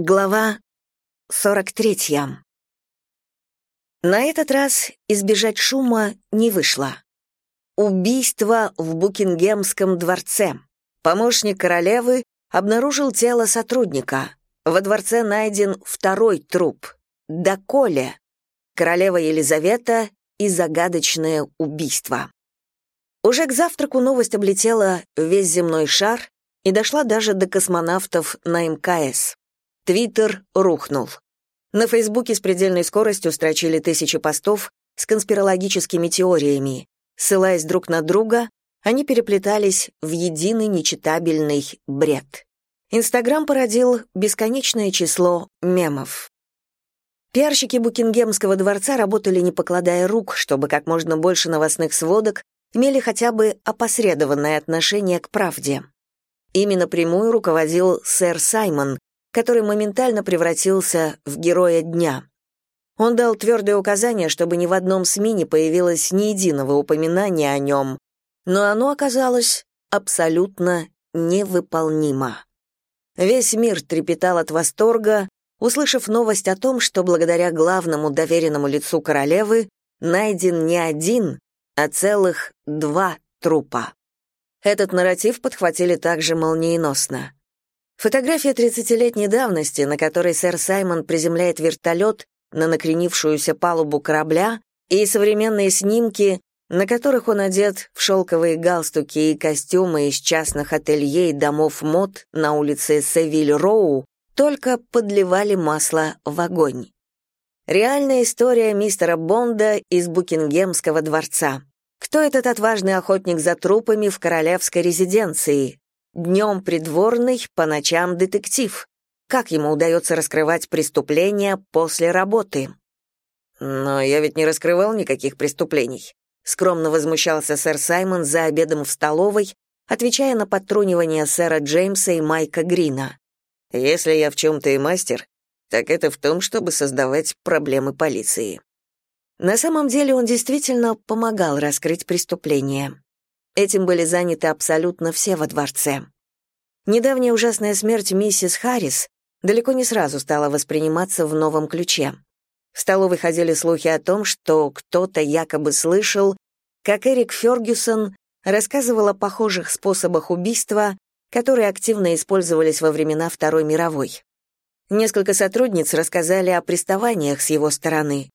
Глава 43. На этот раз избежать шума не вышло. Убийство в Букингемском дворце. Помощник королевы обнаружил тело сотрудника. Во дворце найден второй труп — Доколе, королева Елизавета и загадочное убийство. Уже к завтраку новость облетела весь земной шар и дошла даже до космонавтов на МКС. Твиттер рухнул. На Фейсбуке с предельной скоростью строчили тысячи постов с конспирологическими теориями. Ссылаясь друг на друга, они переплетались в единый нечитабельный бред. Инстаграм породил бесконечное число мемов. Пиарщики Букингемского дворца работали не покладая рук, чтобы как можно больше новостных сводок имели хотя бы опосредованное отношение к правде. Ими напрямую руководил сэр Саймон, который моментально превратился в героя дня. Он дал твердое указание, чтобы ни в одном СМИ не появилось ни единого упоминания о нем, но оно оказалось абсолютно невыполнимо. Весь мир трепетал от восторга, услышав новость о том, что благодаря главному доверенному лицу королевы найден не один, а целых два трупа. Этот нарратив подхватили также молниеносно. Фотография 30-летней давности, на которой сэр Саймон приземляет вертолет на накренившуюся палубу корабля, и современные снимки, на которых он одет в шелковые галстуки и костюмы из частных ателье и домов мод на улице Севиль-Роу, только подливали масло в огонь. Реальная история мистера Бонда из Букингемского дворца. Кто этот отважный охотник за трупами в королевской резиденции? Днем придворный, по ночам детектив. Как ему удается раскрывать преступления после работы? Но я ведь не раскрывал никаких преступлений. Скромно возмущался сэр Саймон за обедом в столовой, отвечая на подтрунивание сэра Джеймса и Майка Грина. Если я в чем-то и мастер, так это в том, чтобы создавать проблемы полиции. На самом деле он действительно помогал раскрыть преступление. Этим были заняты абсолютно все во дворце. Недавняя ужасная смерть миссис Харрис далеко не сразу стала восприниматься в новом ключе. В столовой ходили слухи о том, что кто-то якобы слышал, как Эрик Фергюсон рассказывал о похожих способах убийства, которые активно использовались во времена Второй мировой. Несколько сотрудниц рассказали о приставаниях с его стороны.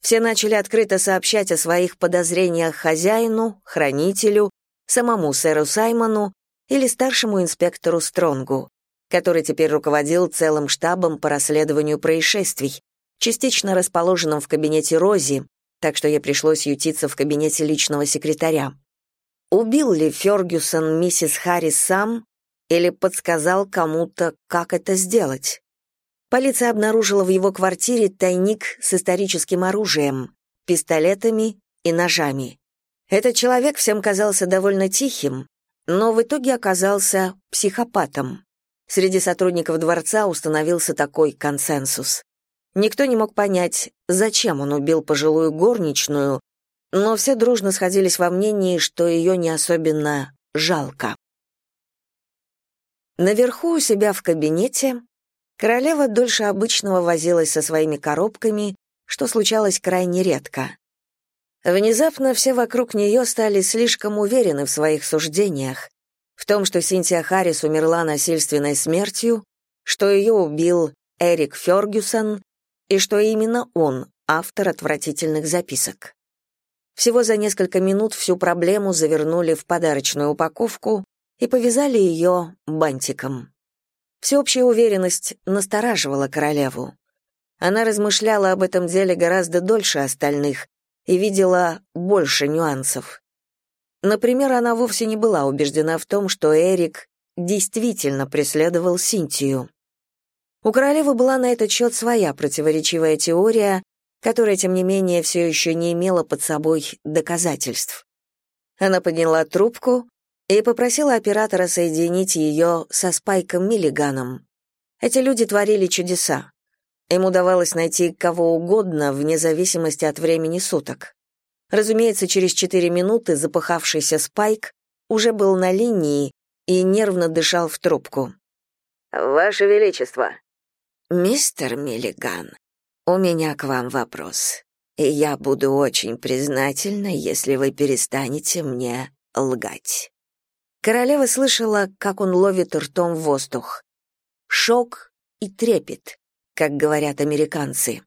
Все начали открыто сообщать о своих подозрениях хозяину, хранителю самому сэру Саймону или старшему инспектору Стронгу, который теперь руководил целым штабом по расследованию происшествий, частично расположенным в кабинете Рози, так что ей пришлось ютиться в кабинете личного секретаря. Убил ли Фергюсон миссис Харрис сам или подсказал кому-то, как это сделать? Полиция обнаружила в его квартире тайник с историческим оружием, пистолетами и ножами. Этот человек всем казался довольно тихим, но в итоге оказался психопатом. Среди сотрудников дворца установился такой консенсус. Никто не мог понять, зачем он убил пожилую горничную, но все дружно сходились во мнении, что ее не особенно жалко. Наверху у себя в кабинете королева дольше обычного возилась со своими коробками, что случалось крайне редко. Внезапно все вокруг нее стали слишком уверены в своих суждениях, в том, что Синтия Харрис умерла насильственной смертью, что ее убил Эрик Фергюсон и что именно он автор отвратительных записок. Всего за несколько минут всю проблему завернули в подарочную упаковку и повязали ее бантиком. Всеобщая уверенность настораживала королеву. Она размышляла об этом деле гораздо дольше остальных, и видела больше нюансов. Например, она вовсе не была убеждена в том, что Эрик действительно преследовал Синтию. У королевы была на этот счет своя противоречивая теория, которая, тем не менее, все еще не имела под собой доказательств. Она подняла трубку и попросила оператора соединить ее со Спайком Миллиганом. Эти люди творили чудеса. Им удавалось найти кого угодно вне зависимости от времени суток. Разумеется, через четыре минуты запыхавшийся Спайк уже был на линии и нервно дышал в трубку. «Ваше Величество». Мистер Миллиган, у меня к вам вопрос. И я буду очень признательна, если вы перестанете мне лгать. Королева слышала, как он ловит ртом воздух. Шок и трепет, как говорят американцы.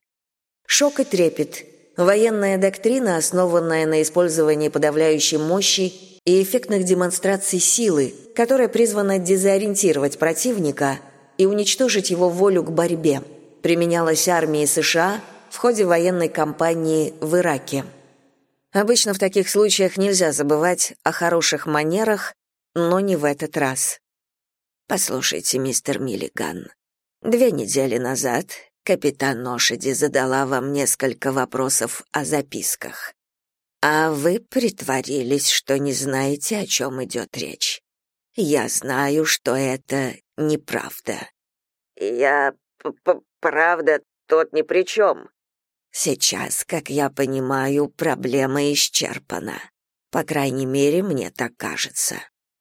Шок и трепет военная доктрина, основанная на использовании подавляющей мощи и эффектных демонстраций силы, которая призвана дезориентировать противника и уничтожить его волю к борьбе, применялась армией США в ходе военной кампании в Ираке. Обычно в таких случаях нельзя забывать о хороших манерах, но не в этот раз. Послушайте, мистер Миллиган, две недели назад капитан Ношеди задала вам несколько вопросов о записках. А вы притворились, что не знаете, о чем идет речь. Я знаю, что это неправда. Я правда тот ни при чем. Сейчас, как я понимаю, проблема исчерпана. По крайней мере, мне так кажется.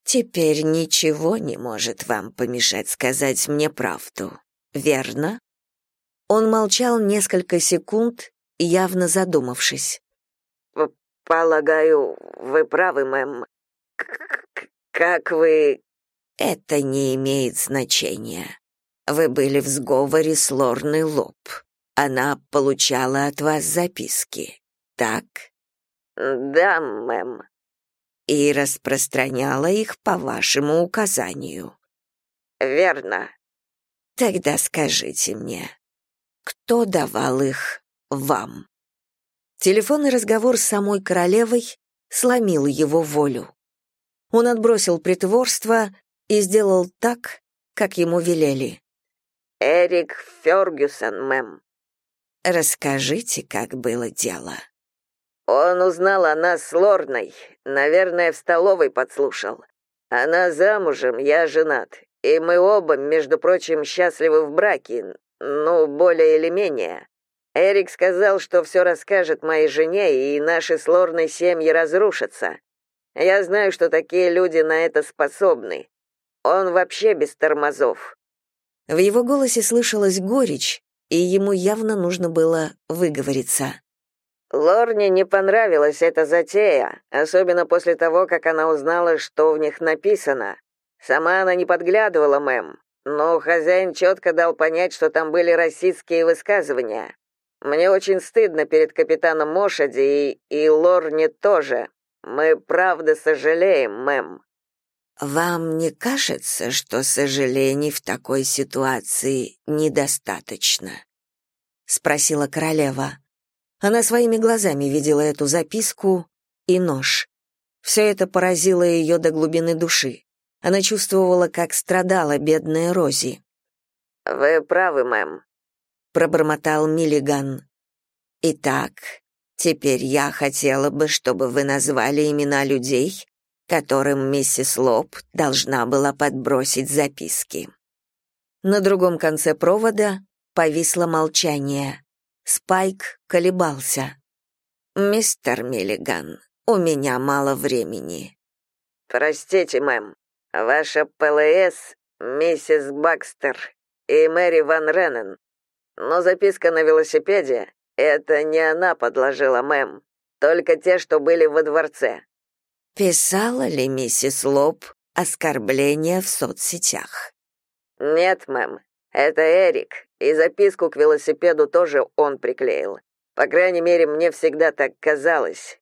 Теперь ничего не может вам помешать сказать мне правду. Верно? Он молчал несколько секунд, явно задумавшись. «Полагаю, вы правы, мэм. Как вы...» «Это не имеет значения. Вы были в сговоре с Лорной Лоб. Она получала от вас записки, так?» «Да, мэм». «И распространяла их по вашему указанию». «Верно». «Тогда скажите мне, кто давал их вам. Телефонный разговор с самой королевой сломил его волю. Он отбросил притворство и сделал так, как ему велели. «Эрик Фергюсон, мэм». «Расскажите, как было дело». «Он узнал о нас с Лорной, наверное, в столовой подслушал. Она замужем, я женат, и мы оба, между прочим, счастливы в браке, ну, более или менее. Эрик сказал, что все расскажет моей жене, и наши с Лорной семьи разрушатся. Я знаю, что такие люди на это способны. Он вообще без тормозов. В его голосе слышалась горечь, и ему явно нужно было выговориться. Лорне не понравилась эта затея, особенно после того, как она узнала, что в них написано. Сама она не подглядывала, мэм, но хозяин четко дал понять, что там были расистские высказывания. Мне очень стыдно перед капитаном Мошади и, и Лорне тоже. Мы правда сожалеем, мэм. Вам не кажется, что сожалений в такой ситуации недостаточно? спросила королева. Она своими глазами видела эту записку и нож. Все это поразило ее до глубины души. Она чувствовала, как страдала бедная Рози. «Вы правы, мэм», — пробормотал Миллиган. «Итак, теперь я хотела бы, чтобы вы назвали имена людей, которым миссис Лоб должна была подбросить записки». На другом конце провода повисло молчание. Спайк колебался. «Мистер Миллиган, у меня мало времени». «Простите, мэм», Ваша ПЛС, миссис Бакстер и Мэри Ван Реннен. Но записка на велосипеде — это не она подложила мэм, только те, что были во дворце. Писала ли миссис Лоб оскорбления в соцсетях? Нет, мэм, это Эрик, и записку к велосипеду тоже он приклеил. По крайней мере, мне всегда так казалось.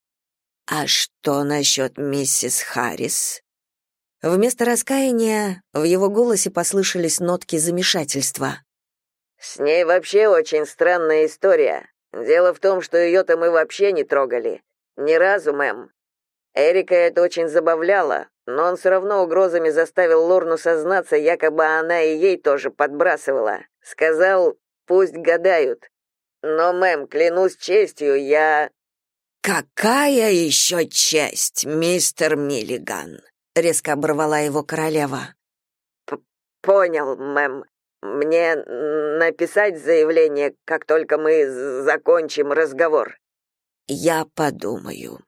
А что насчет миссис Харрис? Вместо раскаяния в его голосе послышались нотки замешательства. «С ней вообще очень странная история. Дело в том, что ее-то мы вообще не трогали. Ни разу, мэм. Эрика это очень забавляло, но он все равно угрозами заставил Лорну сознаться, якобы она и ей тоже подбрасывала. Сказал, пусть гадают. Но, мэм, клянусь честью, я...» «Какая еще честь, мистер Миллиган?» Резко оборвала его королева. Понял, мэм. Мне написать заявление, как только мы закончим разговор. Я подумаю.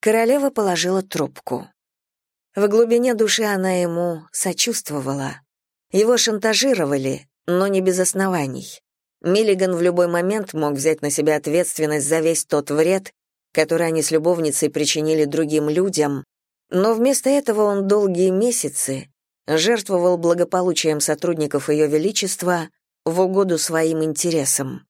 Королева положила трубку. В глубине души она ему сочувствовала. Его шантажировали, но не без оснований. Миллиган в любой момент мог взять на себя ответственность за весь тот вред, который они с любовницей причинили другим людям, но вместо этого он долгие месяцы жертвовал благополучием сотрудников Ее Величества в угоду своим интересам.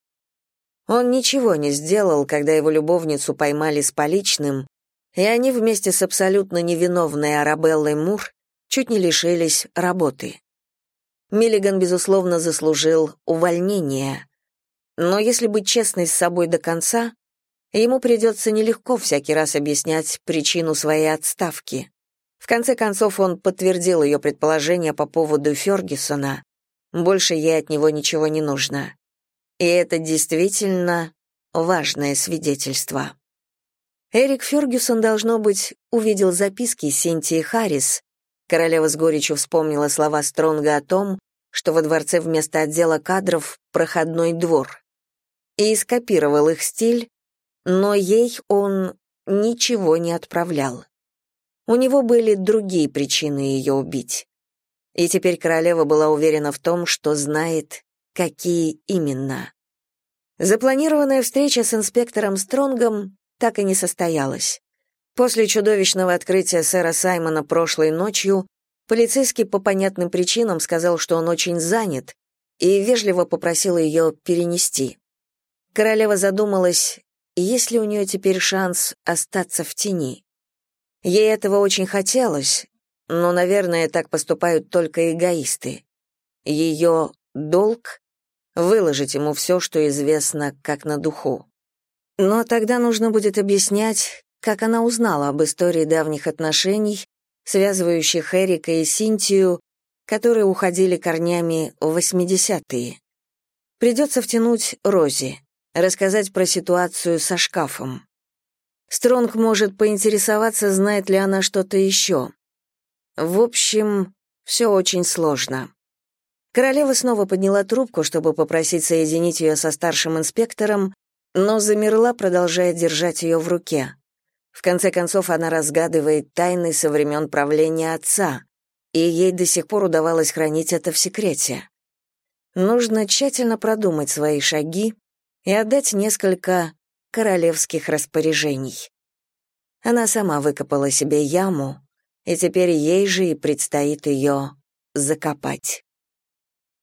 Он ничего не сделал, когда его любовницу поймали с поличным, и они вместе с абсолютно невиновной Арабеллой Мур чуть не лишились работы. Миллиган, безусловно, заслужил увольнение. Но если быть честной с собой до конца, ему придется нелегко всякий раз объяснять причину своей отставки. В конце концов, он подтвердил ее предположение по поводу Фергюсона. Больше ей от него ничего не нужно. И это действительно важное свидетельство. Эрик Фергюсон, должно быть, увидел записки Синтии Харрис. Королева с горечью вспомнила слова Стронга о том, что во дворце вместо отдела кадров проходной двор. И скопировал их стиль, но ей он ничего не отправлял. У него были другие причины ее убить. И теперь королева была уверена в том, что знает, какие именно. Запланированная встреча с инспектором Стронгом так и не состоялась. После чудовищного открытия сэра Саймона прошлой ночью полицейский по понятным причинам сказал, что он очень занят, и вежливо попросил ее перенести. Королева задумалась, есть ли у нее теперь шанс остаться в тени. Ей этого очень хотелось, но, наверное, так поступают только эгоисты. Ее долг — выложить ему все, что известно, как на духу. Но тогда нужно будет объяснять, как она узнала об истории давних отношений, связывающих Эрика и Синтию, которые уходили корнями в 80-е. Придется втянуть Рози, рассказать про ситуацию со шкафом. Стронг может поинтересоваться, знает ли она что-то еще. В общем, все очень сложно. Королева снова подняла трубку, чтобы попросить соединить ее со старшим инспектором, но замерла, продолжая держать ее в руке. В конце концов, она разгадывает тайны со времен правления отца, и ей до сих пор удавалось хранить это в секрете. Нужно тщательно продумать свои шаги и отдать несколько королевских распоряжений. Она сама выкопала себе яму, и теперь ей же и предстоит ее закопать.